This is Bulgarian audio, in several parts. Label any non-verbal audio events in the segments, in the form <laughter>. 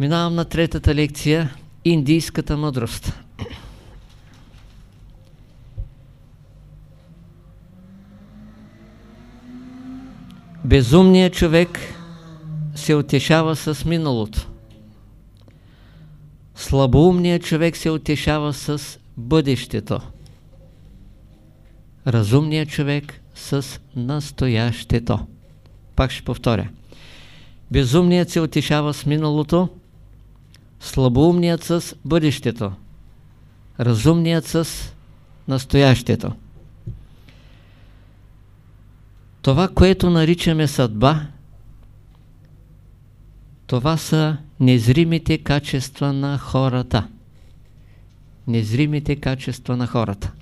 Минавам на третата лекция – Индийската мъдрост. Безумният човек се утешава с миналото. Слабоумният човек се утешава с бъдещето. Разумният човек с настоящето. Пак ще повторя. Безумният се утешава с миналото, слабоумният с бъдещето, разумният с настоящето. Това, което наричаме съдба, това са незримите качества на хората. Незримите качества на хората.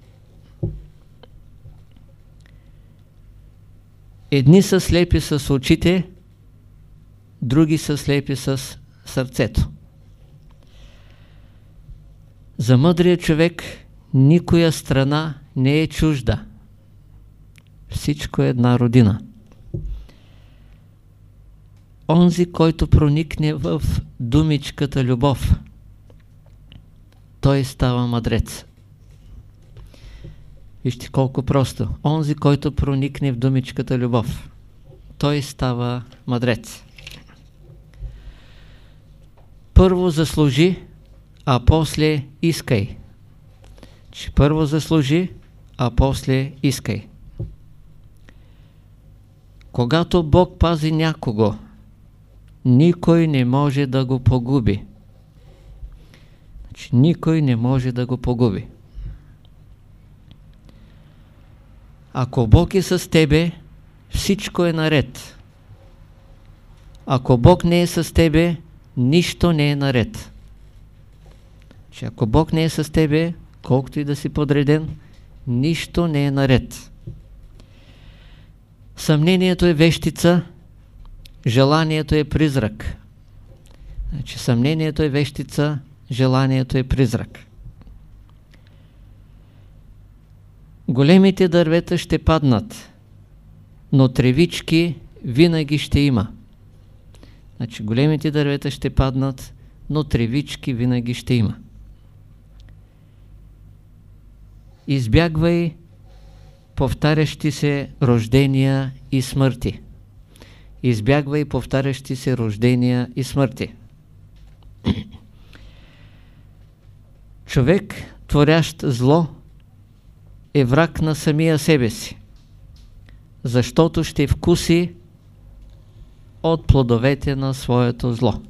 Едни са слепи с очите, други са слепи с сърцето. За мъдрия човек никоя страна не е чужда. Всичко е една родина. Онзи, който проникне в думичката любов, той става мъдрец. Вижте колко просто. Онзи, който проникне в думичката любов, той става мъдрец. Първо заслужи, а после искай. Че първо заслужи, а после искай. Когато Бог пази някого, никой не може да го погуби. Значи, никой не може да го погуби. Ако Бог е с тебе, всичко е наред. Ако Бог не е с тебе, нищо не е наред. Че ако Бог не е с тебе, колкото и да си подреден, нищо не е наред. Съмнението е вещица, желанието е призрак. Значи съмнението е вещица, желанието е призрак. Големите дървета ще паднат, но тревички винаги ще има. Значи големите дървета ще паднат, но тревички винаги ще има. Избягвай повтарящи се рождения и смърти. Избягвай повтарящи се рождения и смърти. <clears throat> Човек, творящ зло, е враг на самия себе си, защото ще вкуси от плодовете на своето зло.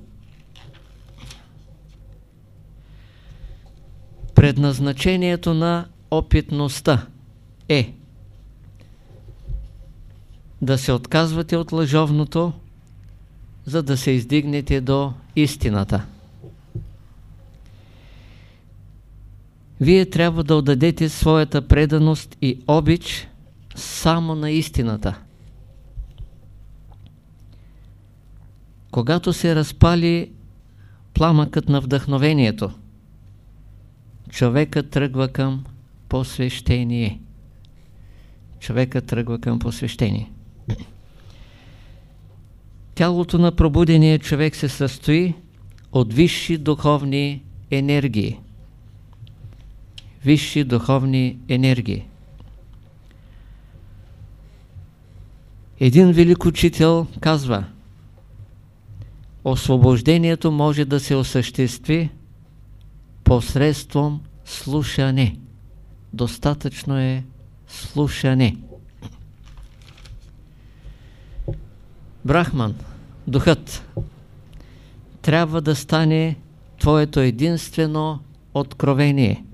Предназначението на опитността е да се отказвате от лъжовното, за да се издигнете до истината. Вие трябва да отдадете своята преданост и обич само на истината. Когато се разпали пламъкът на вдъхновението, човекът тръгва към посвещение. Човекът тръгва към посвещение. Тялото на пробудения човек се състои от висши духовни енергии. Висши духовни енергии. Един велик учител казва Освобождението може да се осъществи посредством слушане. Достатъчно е слушане. Брахман, духът, трябва да стане твоето единствено откровение.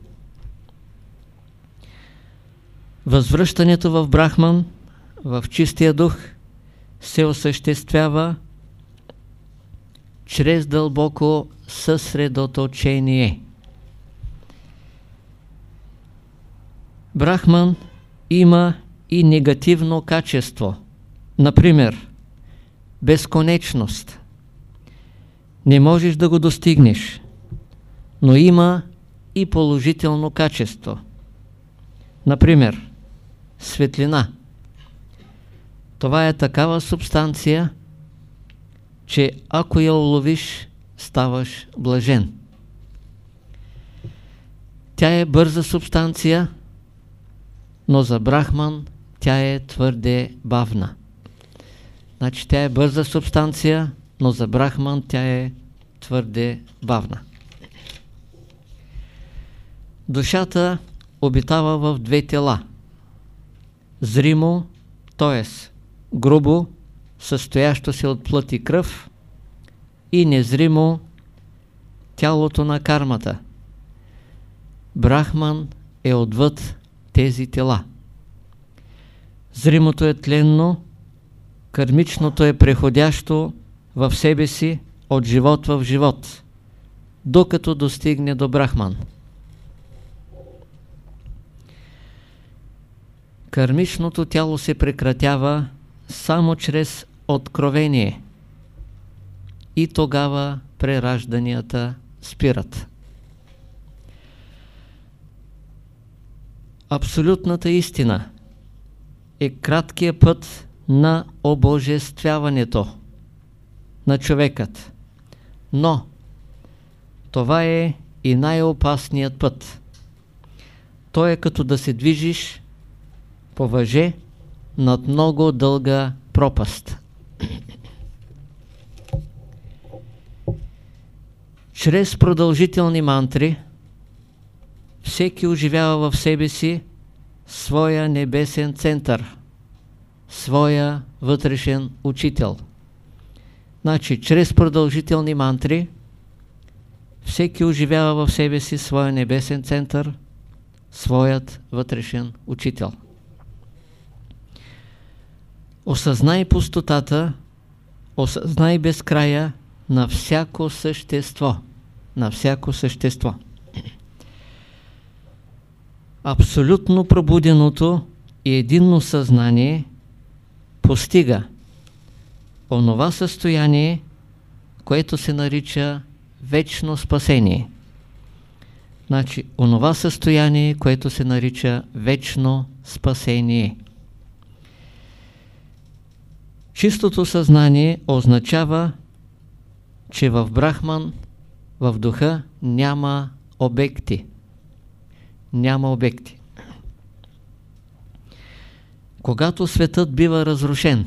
Възвръщането в Брахман, в чистия дух, се осъществява чрез дълбоко съсредоточение. Брахман има и негативно качество. Например, безконечност. Не можеш да го достигнеш, но има и положително качество. Например, светлина. Това е такава субстанция, че ако я уловиш, ставаш блажен. Тя е бърза субстанция, но за Брахман тя е твърде бавна. Значи тя е бърза субстанция, но за Брахман тя е твърде бавна. Душата обитава в две тела. Зримо, т.е. грубо, състоящо се от плът и кръв, и незримо тялото на кармата. Брахман е отвъд тези тела. Зримото е тленно, кармичното е преходящо в себе си от живот в живот, докато достигне до Брахман. Кармичното тяло се прекратява само чрез откровение и тогава преражданията спират. Абсолютната истина е краткият път на обожествяването на човекът. Но това е и най-опасният път. Той е като да се движиш по въже над много дълга пропаст. Чрез продължителни мантри всеки оживява в себе си своя небесен център, своя вътрешен учител. Значи, чрез продължителни мантри всеки оживява в себе си своя небесен център, своят вътрешен учител. Осъзнай пустотата, осъзнай безкрая на всяко същество. На всяко същество. Абсолютно пробуденото и единно съзнание постига онова състояние, което се нарича вечно спасение. Значи, онова състояние, което се нарича вечно спасение. Чистото съзнание означава, че в Брахман, в духа, няма обекти. Няма обекти. Когато светът бива разрушен,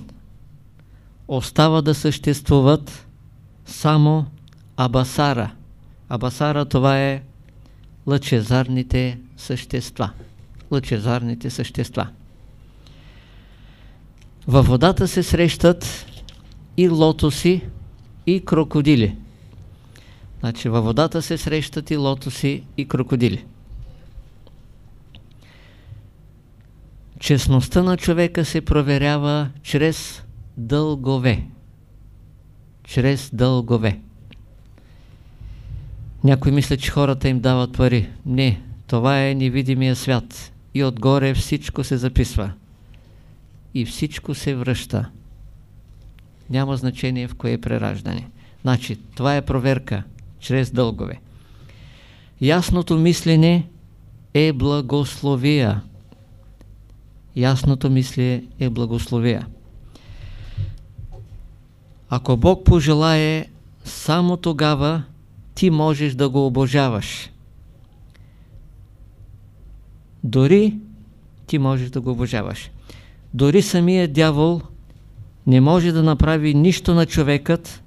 остава да съществуват само абасара. Абасара това е лъчезарните същества. Лъчезарните същества. Във водата се срещат и лотоси, и крокодили. Значи във водата се срещат и лотоси, и крокодили. Честността на човека се проверява чрез дългове. Чрез дългове. Някой мисля, че хората им дават пари. Не, това е невидимия свят. И отгоре всичко се записва и всичко се връща. Няма значение в кое е прераждане. Значи, това е проверка чрез дългове. Ясното мислене е благословия. Ясното мислене е благословия. Ако Бог пожелае, само тогава ти можеш да го обожаваш. Дори ти можеш да го обожаваш. Дори самият дявол не може да направи нищо на човекът,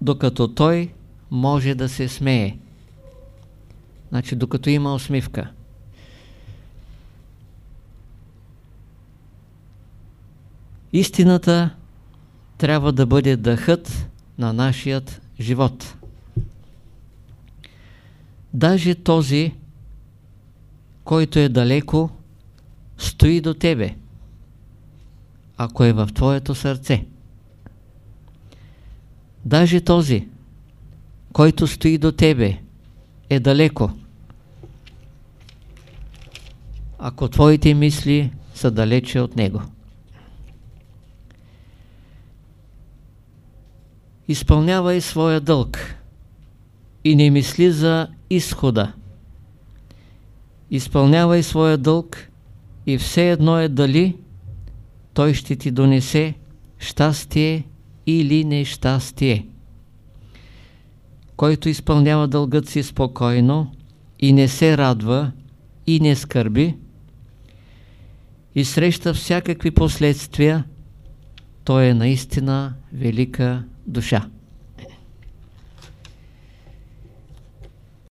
докато той може да се смее. Значи, докато има усмивка. Истината трябва да бъде дъхът на нашият живот. Даже този, който е далеко, стои до тебе ако е в твоето сърце. Даже този, който стои до тебе, е далеко. Ако твоите мисли са далече от него. Изпълнявай своя дълг и не мисли за изхода. Изпълнявай своя дълг и все едно е дали той ще ти донесе щастие или нещастие. който изпълнява дългът си спокойно и не се радва и не скърби и среща всякакви последствия, той е наистина велика душа.